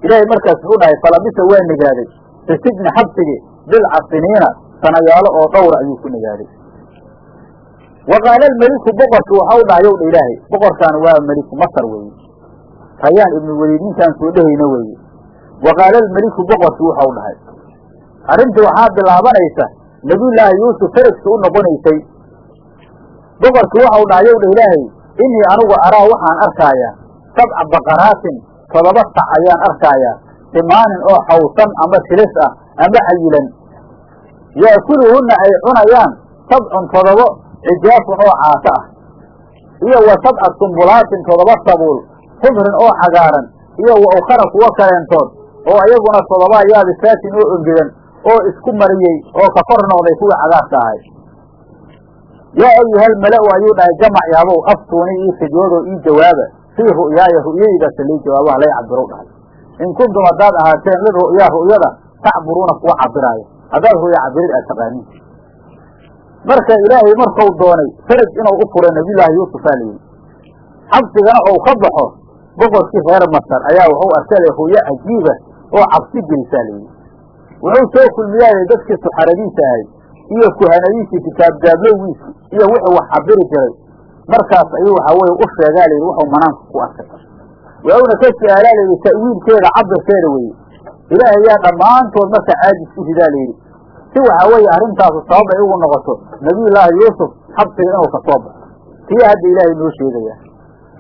ilaahay markaas wuxuu dhahay falabisa waa nigaaday fi sijni xabsigi bilca siniina sanayaalo oo dhowra ayuu ku nigaaday. Wa qaala almeliku boqorki waxau dhahayow dha ilaahay boqorkaan waa meliku masar weeye. Rayaan ibnu weliid ninkaan soo dhehayna weeye. Wa qaala almeliku boqorki waxau dhahay arrintii waxaa bilaabanaysa nabiyullaahi yuusuf farajka u noqonaysay boqorkii waxau dhahayow dha ilaahay innii anigu araa waxaan arkaayaa sabca baqaraatin todoba sac ayaan arkaayaa simaanin oo xawsan ama shilis ah ama cayilan yaakuluhunna ay cunayaan sabcun todobo cijaafun oo caato ah. Iyo wa sabca sumbulaatin todoba sabuul khudrin oo cagaaran. Iyo wa ukhara kuwo kaleentood oo ayaguna todobaa yaabisaatin oo ongegan oo isku mariyey oo ka kor noqday kuwii cagaarka ahay yaa ayuhal mala-u ayuu dhahay jamac yaabow aftuuni ii fidyoodoo ii jawaaba fii ru'yaaya ru'yadaydaasa lii jawaabaha lay cabirow dhahay in kuntum haddaad ahaateen liru'yaa ru'yada tacburuuna kuwa cabiraayo haddaad ru'ya cabirid aad taqaaniin marka ilaahay markau doonay faraj inuu u furo nabiyullaahi yuusufaa layidhi xabsigana ou ka baxo boqorkii reer masar ayaa wuxuu arkay ru'yo cajiiba oo cabsi gelisaa layidhi wuxuu soo kulmiyaayay dadkii suxaradiisa ahay iyo kuhanadiisii kitaabgaablowgiisi iyo wuxuu wax cabiri jiray. Markaas ayuu waxaa weye u sheegaa layidhi wuxuu manaamka ku arkay. Wuxuuna ka su'aalaa layidhi ta'wiilkeeda cabirkeeda weeye. Ilaahay yaa dhammaantood marka caajis ku ridaa layidhi. Si waxaa weeye arrintaasu sabab ay ugu noqoto nabiyullaahi yuusuf xabsiga inuu ka soo baxo. Tiya hadda ilaahay noo sheegaya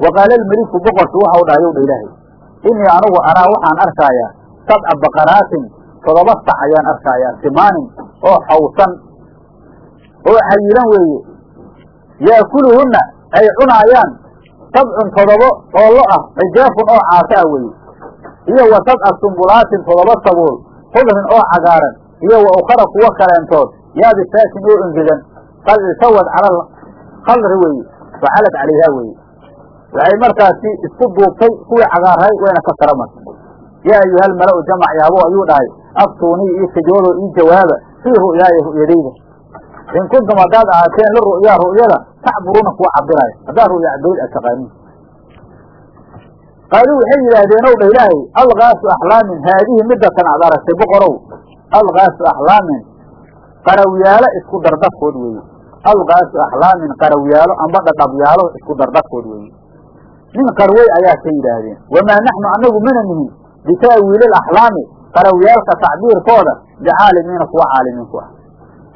wa qaala almeliku boqorki waxau dhahay dha ilaahay innii anugu araa waxaan arkaayaa sabca baqaraatin todoba sac ayaan arkaayaa simaanin oo xawsan oo cayilan weeye yaakuluhunna ay cunaayaan sabcun todobo oo lo ah cijaafun oo caasa ah weeye iyo wa sabca sumbulaatin todoba sabuul khudrin oo cagaaran iyo wa ukhara kuwo kaleentood yaabisaatin oo engegan qad isawad cala khalri weeye wa calad calayha weeye. Waxay markaasi isku duubtay kuwii cagaarhay wayna ka sara martay. Yaa ayuhal mala-u jamac yaabo ayuu dhahay aftuunii ii fidyoodoo ii jawaaba fii ru'yaaya ru'yadayda in kuntum haddaad ahaateen liru'yaa ru'yada tacburuuna kuwa cabiraayo haddaad ru'ya cabirid aad taqaaniin qaaluu waxay yidhaahdeen ow dha ilaahay alkaasu axlaamin haadihi midatan aad aragtay boqorow alkaasu axlaamin qarawyaalo isku dardafkood weeye alkaasu axlaamin qarawyaalo amba dhadhabyaalo isku dardafkood weeye nin qarwey ayaa ka yidhaahdeen wamaa naxnu annagu mana nihin bita'wiili alaxlaami qarawyaalka tacbiirkooda bicaalimiina kuwa caalimiin ku ah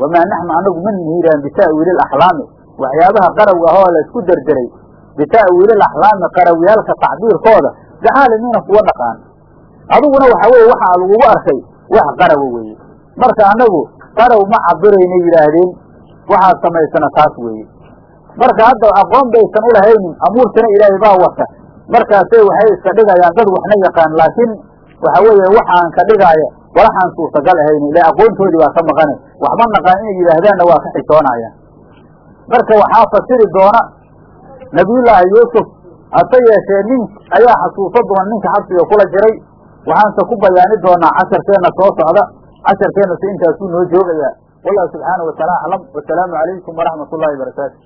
wamaa naxnu annagu ma yidhahdeen bita'wiili alaxlaami waxyaabaha qarawga ahoo la isku derderay bita'wiili alaxlaami qarawyaalka tacbiirkooda bicaalimiina kuwa dhaqaan adiguna waxa weeye waxa lagugu arkay wax qarawa weeye marka annagu qaraw ma cabirayna yidhaahdeen waxaad samaysana taas weeye marka hadda aqoon baysan ulahaynin amuurtana ilaahay baa wata markaasay waxay iska dhigayaan dad waxna yaqaan laakiin waxa weeye waxaan ka dhigaaya walaxaan suurtagal ahayni ila aqoontoodii baa ka maqane waxma naqaan inay yidhaahdaanna waa ka xishoonayaan marka waxaa fasiri doona nabiyullaahi yuusuf hase yeeshee nin ayaa xasuuso doona ninka xabsiga kula jiray. Waxaanse ku bayaani doonaa casharkeenna soo socda. Casharkeenna si intaasuu noo joogaya wallahu subxaanahu wataala aclam. Wasalaamu calaykum waraxmat ullahi barakaatu